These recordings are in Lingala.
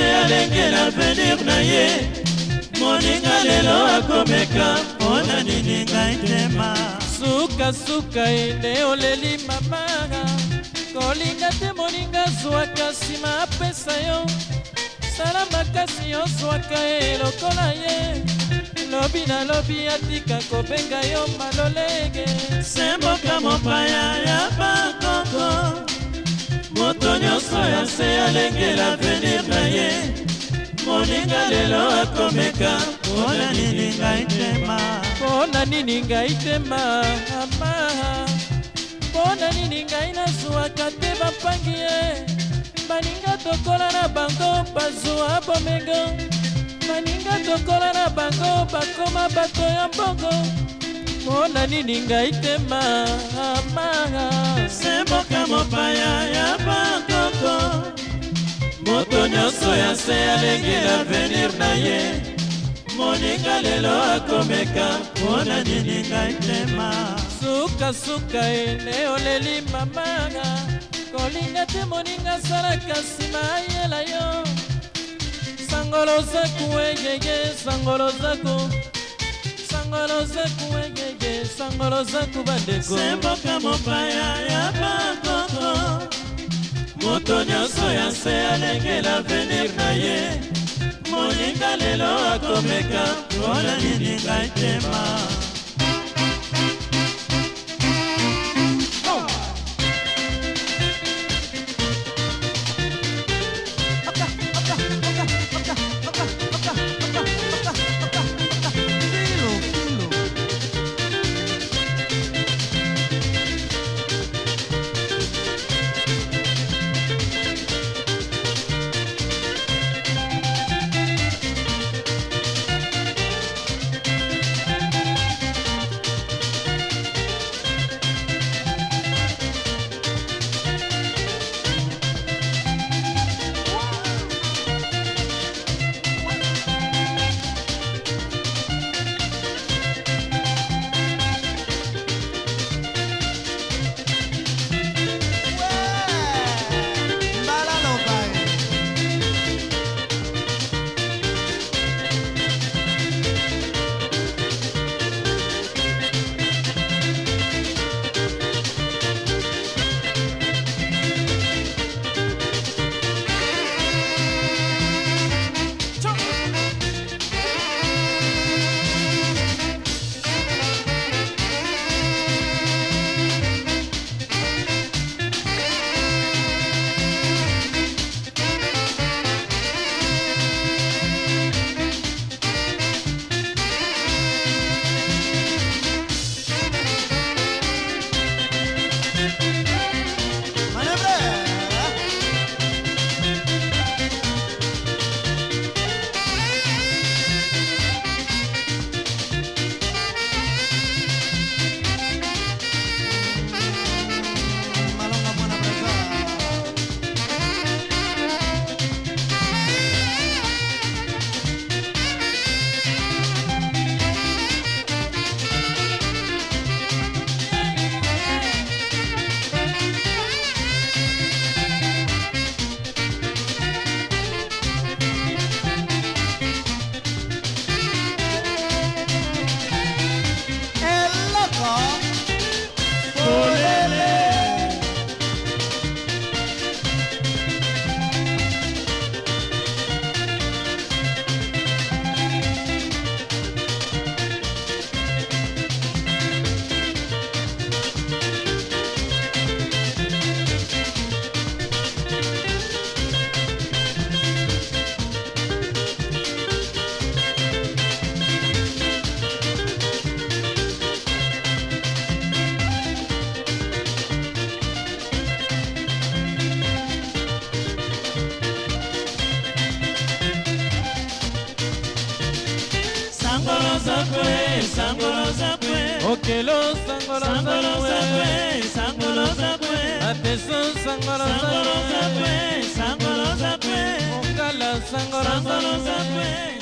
yesu alengela avenir na ye moninga lelo akomeka mpona nini ngai tema sukasuka ende oleli mamara kolinga te moninga zwaka nsima apesa yo sala makasi ozwaka ye lokola ye lobi na lobi atika kobenga yo malolege semboka mopaya ya bakoko moto nyonso ya se alengela venir na ye moninga lelo akomeka mpona nini ngai tema mpona nini ngai tema ama mpona nini ngai nazwaka te bapangi ye baninga tokola na bango bazwa bomengo baninga tokola na bango bakoma bato ya mbongo mpona nini ngai te mama se mboka mopaya ya bakoko moto nyonso ya se alengi lavenir na ye moninga lelo akomeka mpona nini ngai te ma sukasuka ele oleli mamanga kolinga te moninga asalaka nsima ayela yo sangolo zaku eyeye sangolo zaku sangolo zaku eyeye te sango lozaku bandeko se mboka mopaya ya bakoko moto nyonso ya nse alengela avenir na ye moninga lelo akomeka mpona nini ngai tema sangolo sangolo sakwe okelo sangolo sakwe sangolo sakwe apeso sangolo sakwe sangolo sakwe mongala sangolo sakwe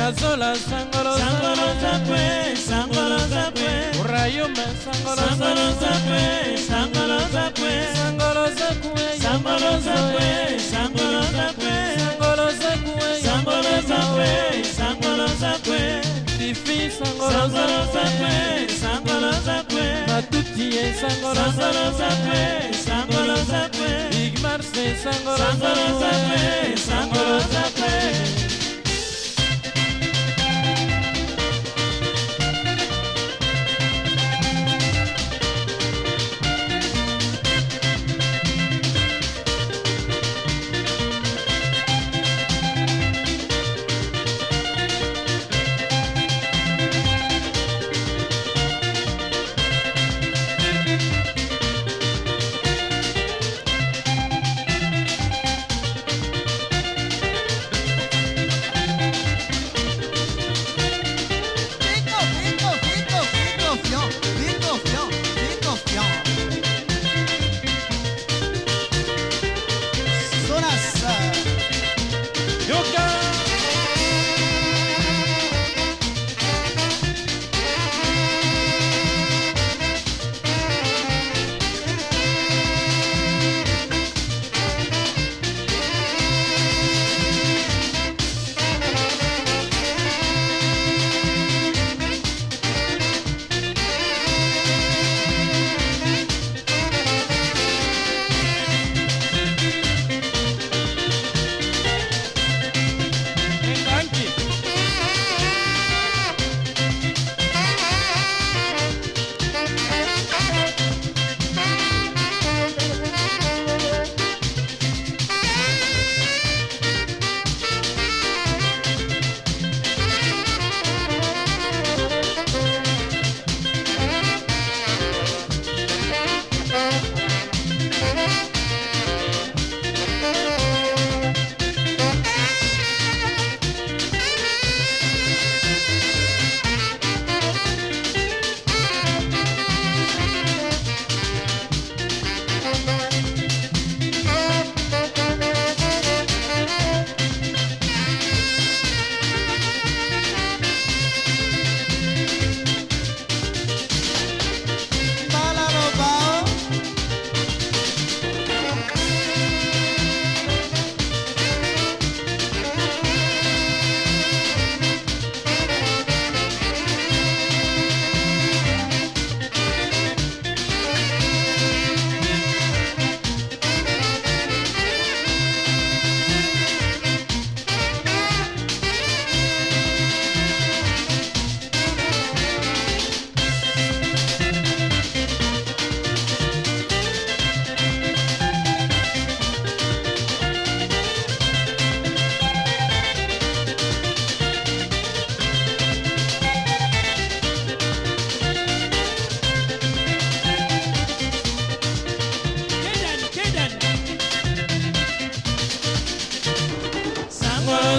kazola sangolo sangolo zapwe sangolo zapwe urayumba sangolo sangolo zapwe sangolo zapwe sangolo zakwe sangolo zapwe sangolo zapwe sangolo zakwe sangolo zapwe sangolo zapwe difi sangolo zapwe sangolo zapwe matuti sangolo zapwe sangolo zapwe big marse sangolo zapwe sangolo zapwe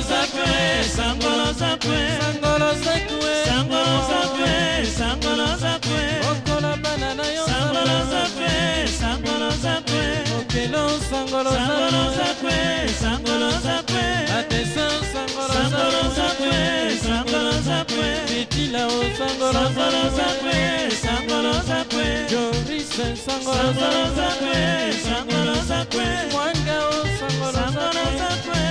zakwe sangolo zakwe sangolo zakwe sangolo zakwe sangolo zakwe okola bana na yo sangolo zakwe sangolo zakwe okelo sangolo sangolo zakwe sangolo zakwe atesa sangolo sangolo zakwe sangolo zakwe fitila o sangolo sangolo zakwe sangolo zakwe joris sangolo sangolo zakwe sangolo zakwe mwanga o sangolo sangolo zakwe